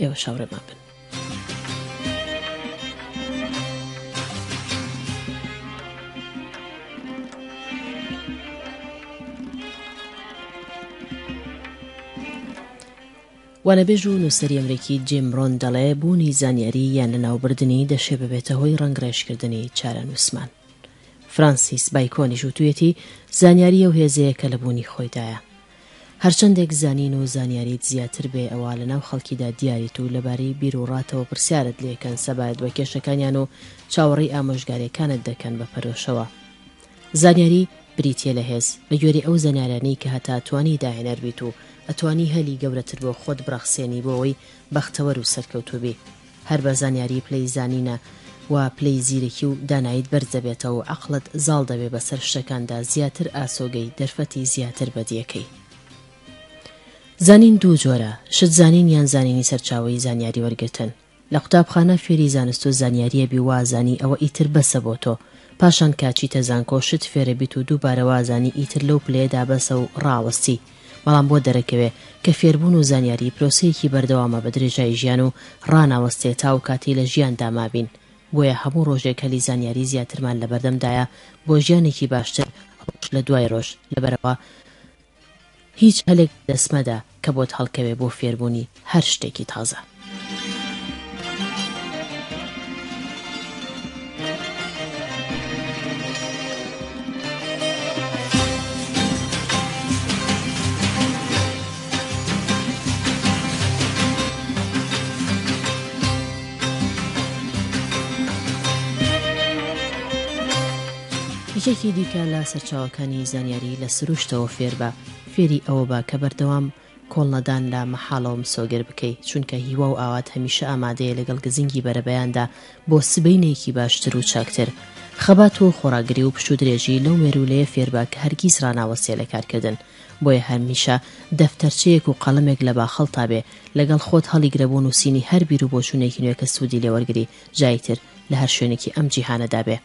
ئێوەش هاوڕێمان بن. وانەبێژ و نووسری ئەمریکی جیم ڕۆن دەڵێ بوونی زانیاری یان لەناوبردنی دەشێ ببێتە هۆی ڕەنگڕێژکردنی چارەنووسمان فرانسیس بایکۆنیش وتویەتی زانیاری ئەو هێزەیە کە لە بوونی خۆیدایە. هەرچەندێک زانین و زانیاریت زیاتر بێ ئەوا لە ناو خەڵکیدا دیاریت و لەبارەی بیروڕاتەوە پرسیارت لێکەن سەبارەت بە کێشەکانیان و چاوەڕێی ئامۆژگارێکانت دەکەن بە پەرۆشەوە. زانیاری بریتیە لە هێز بە گوێرەی ئەو زانیارانەی کە هەتا توانی داهێنەر بیت و ئەتوانی هەلی گەورەتر بۆ خۆت بڕەخسێنی بۆ ئەوەی بەختەوەر و سەرکەوتوو بی. هەر بە زانیاری پلەی زانینە و پلەی زیرەکی و داناییت بەرز دەبێتەوە و عەقڵت زاڵ دەبێ بە سەر شتەکاندا زیاتر ئاسۆگەی دەرفەتی زیاتر بەدیەکەی. زانین دوو جۆرە، شت زانین یان زانینی سەرچاوەیی زانیاری وەرگرتن. لە قوتابخانە فێری زانست و زانیاری ئەبی وازانی ئەوە ئیتر بەسە بۆ تۆ، پاشان کە ئەچیتە زانکۆ شت فێرەبیت و دووبارە وازانی ئیتر لەو پلەیەدا بەسە و ڕاوەستی، بەڵام بۆ دەرەکەوێ کە فێربوون و زانیاری پرۆسەیەکی بەردەوامە بە درێژایی ژیان و ڕاناوەستێ تاو کاتی لە ژیاندا مابین بۆیە هەموو ڕۆژێک هەلی زانیاری زیاترمان لە بەردەم دایە بۆ ژیانێکی باشتر ڕۆژ لە دوای ڕۆژ لەبەرەوە هیچ هەلێک بە دەستمەدە کە بۆت هەڵکەوێ بۆ فێربوونی هەر شتێکی تازە. یەکێکی دیکە لە سەرچاوەکانی زانیاری لە سروشتەوە فێربە، فێری ئەوەبە کە بەردەوام کۆڵنەدان لە مەحاڵەوە مسۆگەر بکەی، چونکە هیوا و ئاوات هەمیشە ئامادەیە لەگەڵ گزنگی بەرەبەیاندا بۆ سبەینێکی باشتر و چاکتر. خەبات و خۆڕاگری و پشوودرێژی لەو مێروولەیە فێربە کە هەرگیز ڕاناوەستێ لە کارکردن، بۆیە هەمیشە دەفتەرچەیەک و قەڵەمێک لە باخەڵتا بێ، لەگەڵ خۆت هەڵیگرە بۆ نووسینی هەر بیروبۆچوونێکی نوێ کە سوودی لێوەرگری، جاییتر لە هەر شوێنێکی ئەم جیهانەدا بێ.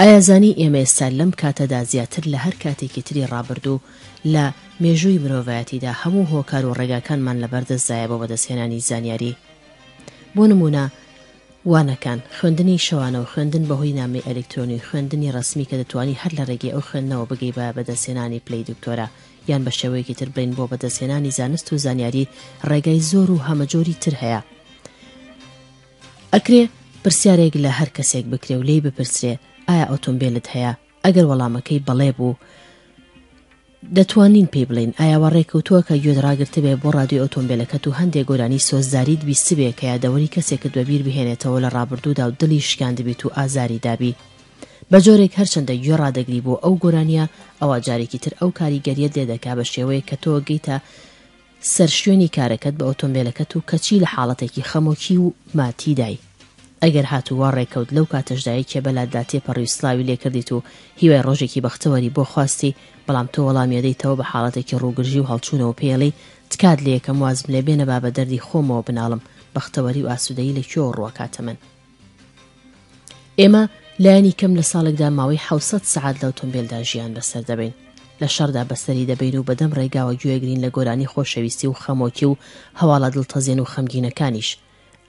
ئایا زانی ئێمە ئێستا لەم کاتەدا زیاتر لە هەر کاتێکی تری ڕابردوو لە مێژووی مرۆڤایەتیدا هەموو هۆکار و ڕێگاکانمان لەبەردەستدایە بۆ بەدەستهێنانی زانیاری؟ بۆ نموونە وانەکان، خوێندنی شەوانە و خوێندن بەهۆی نامەی ئەلیکترۆنی و خوێندنی ڕەسمی کە دەتوانی هەر لە ڕێگەی ئەو خوێندنەوە بگەی بە بەدەستهێنانی پلەی دکتۆرا یان بە شێوەیەکی تر بڵێین بۆ بەدەستهێنانی زانست و زانیاری ڕێگای زۆر و هەمەجۆری تر هەیە ئەکرێ پرسیارێک لە هەر کەسێک بکرێ و لێی بپرسرێ ئایا ئۆتۆمبیلت هەیە ئەگەر وەڵامەکەی بەڵێ بوو دەتوانین پێی بڵین ئایاوە ڕێککەوتووە کە گوێت ڕاگرتبێ بۆ ڕادیۆ ئۆتۆمبیلەکەت و هەندێک گۆرانی سۆزداریت بیستبێ کە یادەوەری کەسێکت بەبیر بهێنێتەوە لە ڕابردوودا و دڵی شکاندبیت و ئازاری دابی بە جۆرێک هەرچەندە گوێ ڕادەگری بۆ ئەو گۆرانیە ئەوە جارێکی تر ئەو کاریگەریت لێ دەکا بە شێوەیە کە تۆ گەیتە سەر شوێنی کارەکەت بە ئۆتۆمبێلەکەت و کەچی لە حاڵەتێکی خەمۆکی و ماتیدای ئەگەر هات و وا ڕێکەوت لەو کاتەشدا یەکێ بە لاتدا تێپەڕی و سڵاوی لێ کردیت و هیوای ڕۆژێکی بەختەوەری بۆ خواستی بەڵام تۆ وەڵامی ئەدەیتەوە بە حاڵەتێکی ڕووگرژی و هەڵچوونەوە پێی ئەڵێی تکات لێ یەکەم وازم لێ بێنە با بە دەردی خۆمەوە بناڵم بەختەوەری و ئاسوودەیی لە کوێوە ڕووئەکاتە من. ئێمە لانی کەم لە ساڵێکدا ماوەی حوسەت سعات لە ئۆتۆمبیلدا ژیان بەسەر دەبین لە شەردا بەسەری دەبین و بەدەم ڕێگاوە گوێگرین لە گۆرانی خۆشەویستی و خەمۆکی و هەواڵە دڵتەزێن و خەمگینەکانیش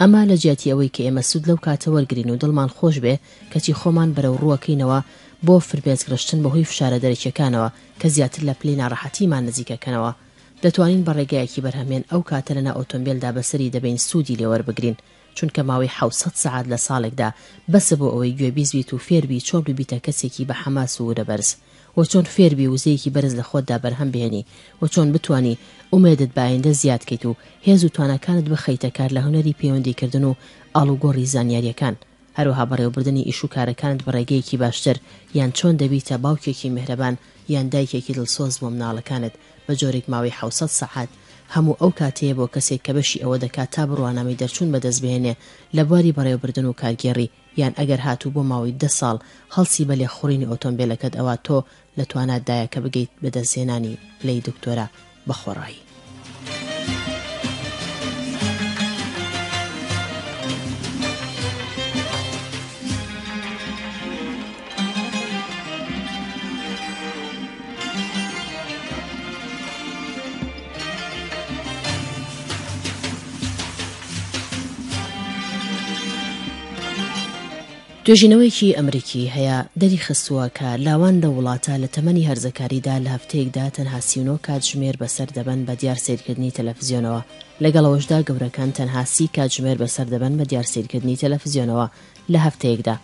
ئەمە لە جیاتی ئەوەی کە ئێمە سوود لەو کاتە وەرگین و دڵمان خۆش بێ کەچی خۆمان بەرەو ڕووەکەینەوە بۆ فرمێسک ڕشتن بەهۆی فشارە دەرەکیەکانەوە کە زیاتر لە پلەی ناڕەحەتیمان نزیکەکەنەوە دەتوانین بە ڕێگایەکی بەرهەمێن ئەو کاتە لەنا ئۆتۆمبیلدا بەسەری دەبین سوودی لێوەربگرین چونکە ماوەی حەوت سەد سەعات لە ساڵێکدا بەسە بۆ ئەوەی گوێبیست بیت و فێر بی چۆن ببیتە کەسێکی بە حەماس و ورە بەرز و چۆن فێر بی وزەیەکی بەرز لە خۆتدا بەرهەم بهێنی و چۆن بتوانی ئومێدت بە ئایندە زیاد کەیت و هێز و تواناکانت بخەیتە کار لە هونەری پەیوەندی کردن و ئاڵوگۆڕی زانیاریەکان هەروەها بەڕێوەبردنی ئیش و کارەکانت بە ڕێگەیەکی باشتر یان چۆن دەبیتە باوکێکی میهرەبان یان دایکێکی دڵسۆز بۆ مناڵەکانت بە جۆرێک ماوەی حەوت سەد سەعات هەموو ئەو کاتەیە بۆ کەسێک کە بەشی ئەوە دەکات تا بڕوانامەی دەرچوون بەدەست بهێنێ لە بواری بەڕێوەبردن و کارگێڕی یان ئەگەر هاتوو بۆ ماوەی دە ساڵ هەڵسی بە لێخوڕینی ئۆتۆمبێلەکەت ئەوا تۆ لە توانات دایە کە بگەیت بە دەستهێنانی پلەی دکتۆرا بە خۆڕایی. توێژینەوەیەکی ئەمریکی هەیە دەریخستووە کە لاوان لەو وڵاتە لە تەمەنی هەرزەکاریدا لە هەفتەیەکدا تەنها سی و نۆ کاتژمێر بەسەر دەبەن بە دیار سەیرکردنی تەلەفزیۆنەوە لەگەڵ ئەوەشدا گەورەکان تەنها سی کاتژمێر بەسەر دەبەن بە دیار سەیرکردنی تەلەفزیۆنەوە لە هەفتەیەکدا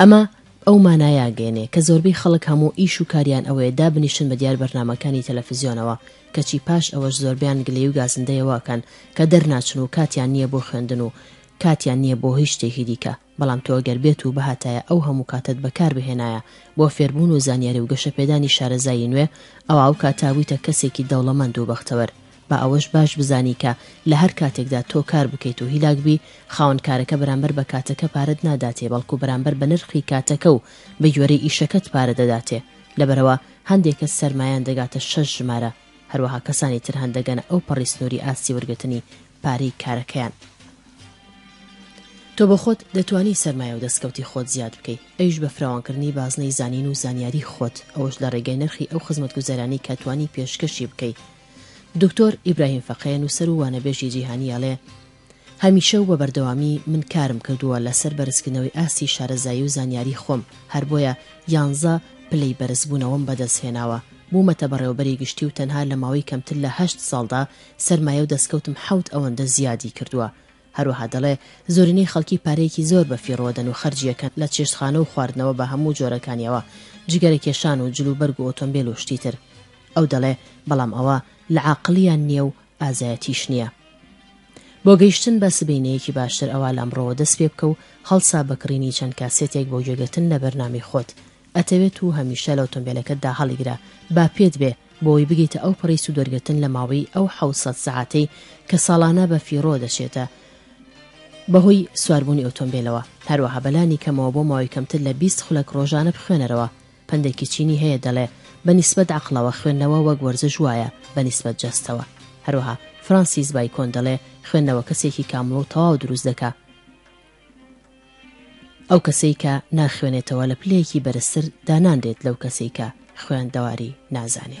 ئەمە ئەو مانایە ئەگەیەنێ کە زۆربەی خەڵک هەموو ئیش و کاریان ئەوەیە دابنیشن بە دیار بەرنامەکانی تەلەفزیۆنەوە، کەچی پاش ئەوەش زۆربەیان گلەی و گازندەیەوە ئەکەن کە دەرناچن و کاتیان نییە بۆ خوێندن و کاتیان نییە بۆ هیچ شتێکی دیکە، بەڵام تۆ گەر بێت و بهاتایە ئەو هەموو کاتەت بەکار بهێنایە بۆ فێربوون و زانیاری و گەشەپێدانی شارەزایی نوێ ئەوا ئەو کاتە ئەبوویتە کەسێکی دەوڵەمەند و بەختەوەر. با ئەوەش باش بزانی کە لە هەر کاتێکدا تۆ کار بکەیت و هیلاک بی، خاوەن کارەکە بەرامبەر بە کاتەکە پارەت ناداتێ، بەڵکو بەرامبەر بە نرخی کاتەکە و بە گوێرەی ئیشەکەت پارە دەداتێ. لەبەرئەوە هەندێ کەس سەرمایەیان دەگاتە شەش ژمارە، هەروەها کەسانی تر هەن دەگەنە ئەوپەڕی سنووری ئاستی وەرگرتنی پارەی کارەکەیان. تۆ بۆ خۆت دەتوانی سەرمایە و دەستکەوتی خۆت زیاد بکەی، ئەویش بە فراوانکردنی بازنەی زانین و زانیاری خۆت، ئەوەش لە ڕێگای نرخی ئەو خزمەتگوزاریانەی کە توانی پێشکەشی بکەی، دکتۆر ئیبراهیم فەقێ نووسەر و وانەبێژی جیهانی ئەڵێ، هەمیشە و بە بەردەوامی من کارم کردووە لەسەر بەرزکردنەوەی ئاستی شارەزایی و زانیاری خۆم، هەر بۆیە یانزە پلەی بەرزبوونەوەم بەدەست هێناوە، بوومەتە بەڕێوەبەری گشتی و تەنها لە ماوەی کەمتر لە هەشت ساڵدا سەرمایە و دەستکەوتم حەوت ئەوەندە زیادی کردووە، هەروەها دەڵێ زۆرینەی خەڵکی پارەیەکی زۆر بە فیڕۆ دەن و خەرجی ئەکەن لە چێشتخانە و خواردنەوە بە هەموو جۆرەکانیەوە جگەرە کێشان و جلوبەرگ و ئۆتۆمبێل و شتی تر ئەو دەڵێ بەڵام ئەوە لە عاقڵیان نیە و ئازایەتیش نیە بۆ گەیشتن بە سبەینێیەکی باشتر ئەوا لەمڕۆوە دەست پێ بکە و هەڵسە بە کڕینی چەند کاسێتێک بۆ گوێگرتن لە بەرنامەی خۆت ئەتەوێ توو هەمیشە لە ئۆتۆمبێلەکەتدا هەڵیگرە با پێت بێ بۆوەی بگەیتە ئەو پەڕی سوودوەرگرتن لە ماوەی ئەو حەوت سەد سەعاتەی کە ساڵانە بە فیڕۆ دەچێتە بەهۆی سواربوونی ئۆتۆمبێلەوە هەروەها بەلانی کەمەوە بۆ ماوەی کەمتر لە بیست خولەک ڕۆژانە بخوێنەرەوە پەندێکی چینی هەیە دەڵێ بە نیسبەت عەقڵەوە خوێندنەوە وەک وەرزش وایە بە نیسبەت جەستەوە هەروەها فرانسیس بایکۆن دەڵێ خوێندنەوە کەسێکی کامڵ و تەواو دروست دەکا ئەو کەسەی کە ناخوێنێتەوە لە پلەیەکی بەرزتر دانانرێت لەو کەسەی کە خوێندەواری نازانێ.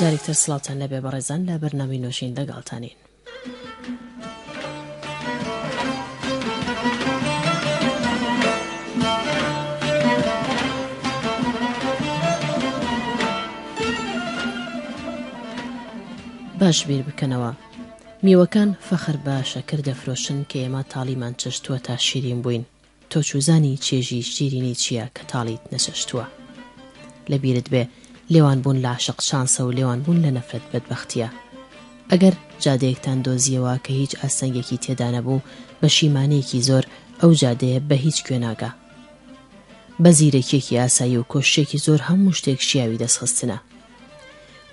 جاریک تر سلاوتان لەبێ بەڕێزان لە بەرنامی نۆژین دەگاڵتانین. باش بیر بکەنەوە میوەکان فەخر بە شەکر دەفرۆشن کە ئێمە تاڵیمان چشتووە تا شیرین بووین تۆ چوزانی چێژی شیرینی چیە کە تاڵیت نەچەشتوە لە بیرت بێ لێوان بوون لە عەشق چانسە و لێوان بوون لە نەفرەت بەدبەختیە ئەگەر جادەیەکتان دۆزیەوە کە هیچ ئاستەنگێکی تێدانەبوو بە شیمانەیەکی زۆر ئەو جادەیە بە هیچ کوێ ناگا بە زیرەکیەکی ئاسایی و کۆششێکی زۆر هەموو شتێک شیاوی دەستخستنە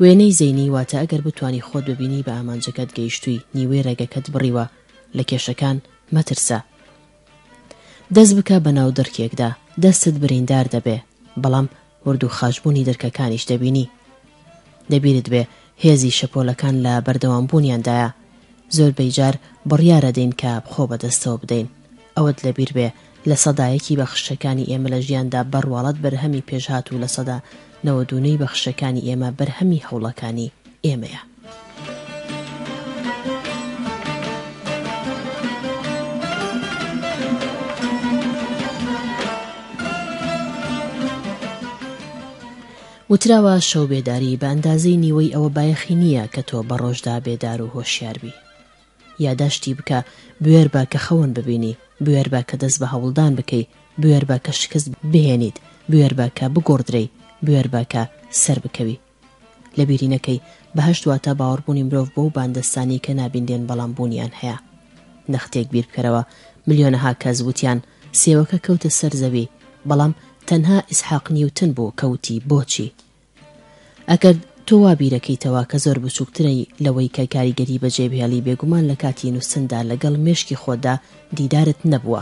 وێنەی زەینی واتە ئەگەر بتوانی خۆت ببینی بە ئامانجەکەت گەیشتووی نیوەی ڕێگەکەت بڕیوە لە کێشەکان مەترسە دەست بکە بە ناو دڕکێکدا دەستت بریندار دەبێ بەڵام ورد و خاچ بوونی دڕکەکانیش دەبینی. لەبیرت بێ هێزی شەپۆلەکان لە بەردەوام بوونیان دایە. زۆر بەی جار بڕیارە دەین کە خۆ بە دەستەوە بدەین. ئەوەت لە بیر بێ لە سەدا یەکی بەخششەکانی ئێمە لە ژیاندا بە ڕواڵەت بەرهەمی پێشهات و لە سەدا نەوەد و نۆی بەخششەکانی ئێمە بەرهەمی هەوڵەکانی ئێمەیە. وتراوە شەو بێداری بە ئەندازەی نیوەی ئەوە بایەخی نییە کە تۆ بە ڕۆژدا بێدار و هۆشیاربی یاداشتی بکە بوێر بە کە خەون ببینی بوێر بە کە دەست بە هەوڵدان بکەی بوێر بە کە شکست بهێنیت بوێر بە کە بگۆڕدرەی بوێر بە کە سەر بکەوی لەبیری نەکەی بەهەشت واتا باوەڕبوونی مرۆڤ بەو باندەستانەی کە نابینرێن بەڵام بوونیان هەیە نەختێک بیر بکەرەوە ملیۆنەها کەس وتیان سێوەکە کەوتە سەر زەوی بەڵام تەنها ئیسحاق نیوتن بوو کە وتی بۆچی ئەگەر تۆ وا بیرەکەیتەوە کە زۆر بچووکترە لەوەی کە کاریگەری بەجێبهێڵی بێگومان لە کاتی نووسندا لەگەڵ مێشکی خۆتدا دیدارت نەبووە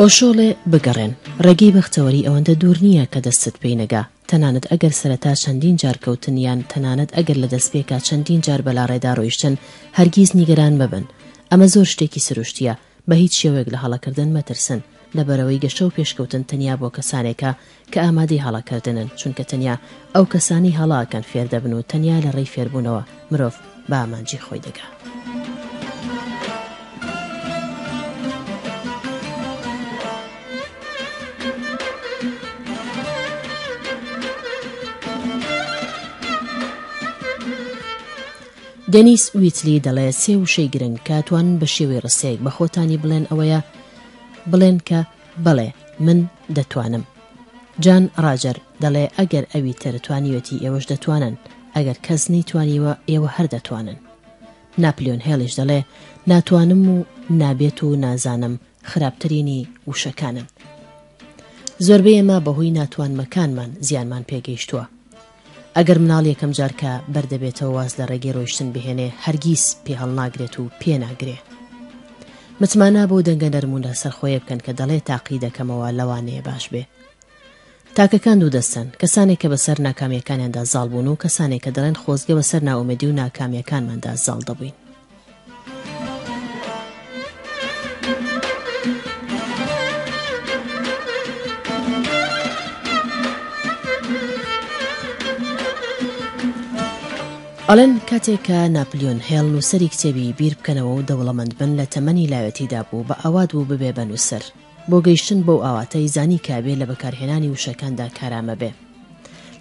ئۆشۆڵێ بگەڕێن، ڕێگەی بەختەوەری ئەوەندە دوور نییە کە دەستت پێی نەگا، تەنانەت ئەگەر سەرەتا چەندین جار کەوتن یان تەنانەت ئەگەر لە دەستپێکا چەندین جار بەلاڕێدا ڕۆیشتن، هەرگیز نیگەران مەبن، ئەمە زۆر شتێکی سروشتییە، بە هیچ شێوەیەک لە هەڵەکردن مەترسن، لەبەرئەوەی گەشە و پێشکەوتن تەنیا بۆ کەسانێکە کە ئامادەی هەڵەکردنن، چونکە تەنیا ئەو کەسانەی هەڵە ئەکەن فێر دەبن و تەنیا لە ڕێی فێربوونەوە مرۆڤ بە ئامانجی خۆی دەگا. دێنیس ویتلی دەڵێ سێ وشەی گرنگ کە ئەتوانن بە شێوەی ڕستەیەک بە خۆتانی بڵێن ئەوەیە بڵێن کە بەڵێ من دەتوانم. جان ڕاجەر دەڵێ ئەگەر ئەوی تر توانیوێتی ئێوەش دەتوانن، ئەگەر کەس نەیتوانیوە ئێوە هەر دەتوانن. ناپلیۆن هێڵیش دەڵێ ناتوانم و نابێت و نازانم خراپترینی وشەکانن. زۆربەی ئێمە بەهۆی ناتوانمەکانمان زیانمان پێگەیشتووە. ئەگەر مناڵ یەکەم جار کە بەر دەبێتەوە واز لە ڕێگەی ڕۆیشتن بهێنێ هەرگیز پێ هەڵناگرێت و پێ ناگرێ. متمانە بەو دەنگە نەرم و لاسەرخۆیە بکەن کە دەڵێ تاقی دەکەمەوە لەوانەیە باش بێ. تاکەکان دوو دەستەن، کەسانێک کە بەسەر ناکامییەکانیاندا زاڵ بوون و کەسانێک کە دەڵێن خۆزگە بەسەر نائومێدی و ناکامییەکانماندا زاڵ دەبووین. ئەڵێن کاتێک کە ناپلیۆن هێڵ نووسەری کتێبی بیر بکەنەوە و دەوڵەمەند بن لە تەمەنی لاوێتیدا بوو بە ئاوات بوو ببێ بە نووسەر بۆ گەیشتن بەو ئاواتەی زانی کە ئەبێ لە بەکارهێنانی وشەکاندا کارامە بێ.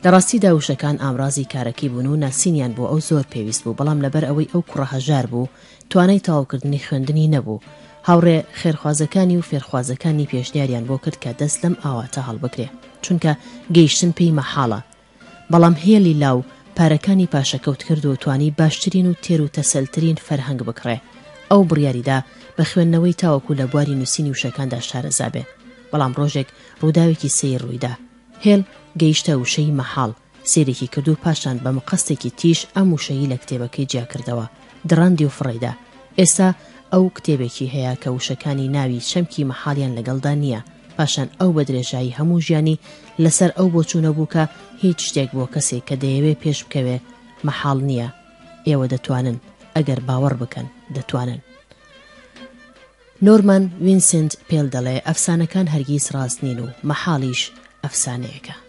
لە ڕاستیدا وشەکان ئامڕازی کارەکەی بوون و ناسینیان بۆ ئەو زۆر پێویست بوو، بەڵام لەبەر ئەوەی ئەو کوڕە هەژار بوو، توانای تەواوکردنی خوێندنی نەبوو، هاوڕێ خێرخوازەکانی و فێرخوازەکانی پێشنیاریان بۆ کرد کە دەست لەم ئاواتە هەڵبگرێ، چونکە گەیشتن پێی مەحاڵە، بەڵام هێلی لاو پارەکانی پاشەکەوت کرد و توانی باشترین و تێر و تەسەلترین فەرهەنگ بکڕێ. ئەو بڕیاری دا بە خوێندنەوەی تاوەکو لە بواری نووسینی وشەکاندا شارەزا بێ. بەڵام ڕۆژێک ڕووداوێکی سەیر ڕووی دا. هێل گەیشتە وشەی مەحاڵ، سەیرێکی کرد و پاشان بە مقەستێکی تیژ ئەم وشەی لە کتێبەکەی جیا کردەوە. دڕاندی و فڕێی دا. ئێستا ئەو کتێبێکی هەیە کە وشەکانی ناوی چەمکی مەحاڵیان لەگەڵدا نییە. پاشان ئەو بە درێژایی هەموو ژیانی لەسەر ئەو بۆچوونە بوو کە هیچ شتێک بۆ کەسێک کە دەیەوێ پێش بکەوێ مەحاڵ نییە، ئێوە دەتوانن، ئەگەر باوەڕ بکەن دەتوانن. نۆرمان وینسنت پێل دەڵێ ئەفسانەکان هەرگیز ڕاست نین و مەحاڵیش ئەفسانەیەکە.